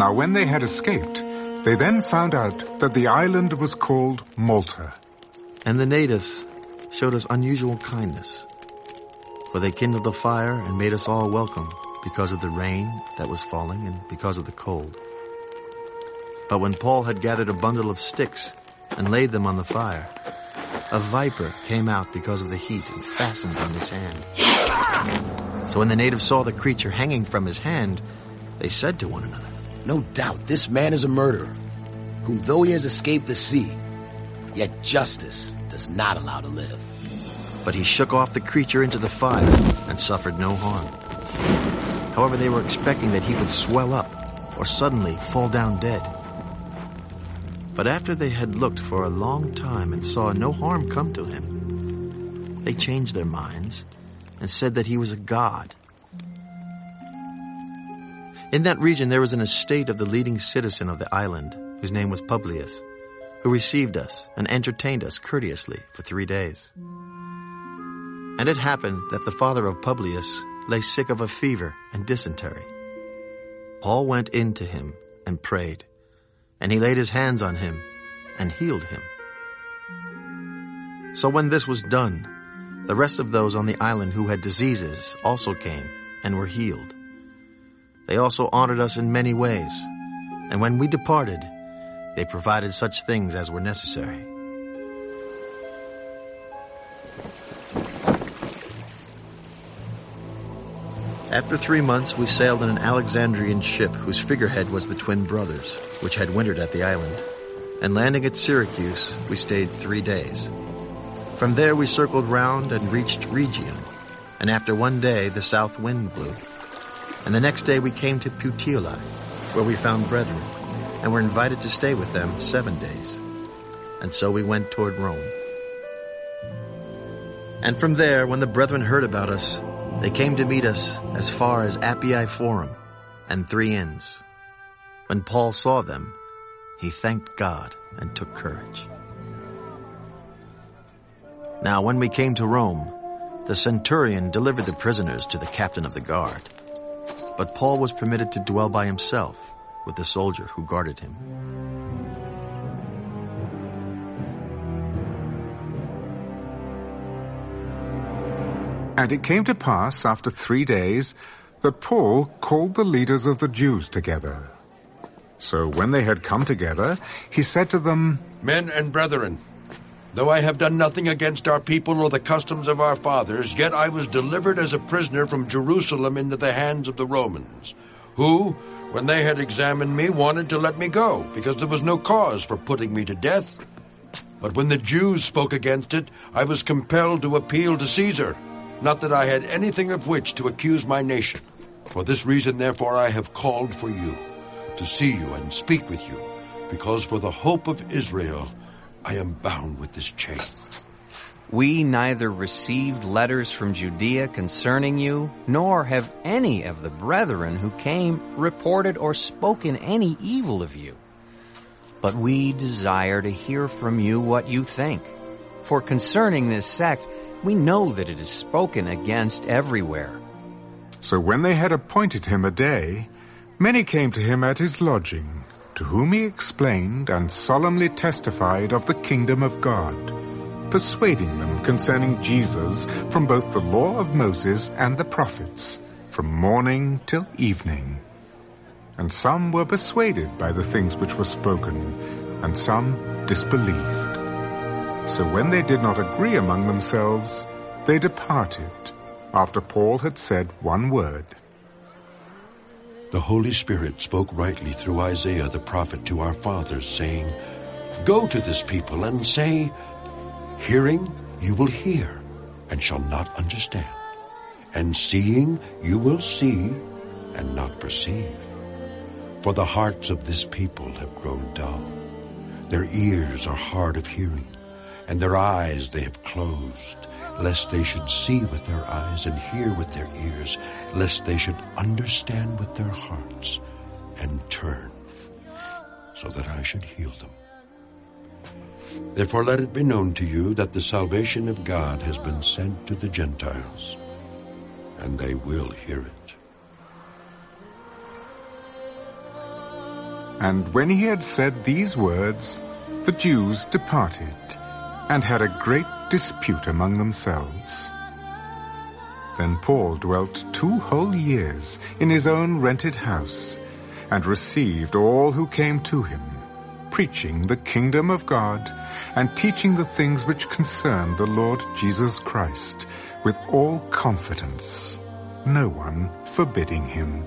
Now when they had escaped, they then found out that the island was called Malta. And the natives showed us unusual kindness, for they kindled a fire and made us all welcome because of the rain that was falling and because of the cold. But when Paul had gathered a bundle of sticks and laid them on the fire, a viper came out because of the heat and fastened on his hand. So when the natives saw the creature hanging from his hand, they said to one another, No doubt this man is a murderer, whom though he has escaped the sea, yet justice does not allow to live. But he shook off the creature into the fire and suffered no harm. However, they were expecting that he would swell up or suddenly fall down dead. But after they had looked for a long time and saw no harm come to him, they changed their minds and said that he was a god. In that region there was an estate of the leading citizen of the island, whose name was Publius, who received us and entertained us courteously for three days. And it happened that the father of Publius lay sick of a fever and dysentery. Paul went in to him and prayed and he laid his hands on him and healed him. So when this was done, the rest of those on the island who had diseases also came and were healed. They also honored us in many ways, and when we departed, they provided such things as were necessary. After three months, we sailed in an Alexandrian ship whose figurehead was the twin brothers, which had wintered at the island. And landing at Syracuse, we stayed three days. From there we circled round and reached Rhegium, and after one day the south wind blew. And the next day we came to Puteoli, where we found brethren, and were invited to stay with them seven days. And so we went toward Rome. And from there, when the brethren heard about us, they came to meet us as far as Appii Forum and Three Inns. When Paul saw them, he thanked God and took courage. Now when we came to Rome, the centurion delivered the prisoners to the captain of the guard. But Paul was permitted to dwell by himself with the soldier who guarded him. And it came to pass after three days that Paul called the leaders of the Jews together. So when they had come together, he said to them, Men and brethren, though I have done nothing against our people or the customs of our fathers, yet I was delivered as a prisoner from Jerusalem into the hands of the Romans, who, when they had examined me, wanted to let me go, because there was no cause for putting me to death. But when the Jews spoke against it, I was compelled to appeal to Caesar. Not that I had anything of which to accuse my nation. For this reason, therefore, I have called for you, to see you and speak with you, because for the hope of Israel, I am bound with this chain. We neither received letters from Judea concerning you, nor have any of the brethren who came reported or spoken any evil of you. But we desire to hear from you what you think. For concerning this sect, we know that it is spoken against everywhere. So when they had appointed him a day, many came to him at his lodging, to whom he explained and solemnly testified of the kingdom of God, persuading them concerning Jesus from both the law of Moses and the prophets, from morning till evening. And some were persuaded by the things which were spoken, and some disbelieved. So when they did not agree among themselves, they departed, after Paul had said one word. The Holy Spirit spoke rightly through Isaiah the prophet to our fathers, saying, Go to this people and say, Hearing you will hear, and shall not understand, and seeing you will see, and not perceive. For the hearts of this people have grown dull. Their ears are hard of hearing, and their eyes they have closed, lest they should see with their eyes and hear with their ears, lest they should understand with their hearts and turn, so that I should heal them. Therefore let it be known to you that the salvation of God has been sent to the Gentiles, and they will hear it. And when he had said these words, the Jews departed, and had a great dispute among themselves. Then Paul dwelt two whole years in his own rented house, and received all who came to him, preaching the kingdom of God, and teaching the things which concern the Lord Jesus Christ, with all confidence, no one forbidding him.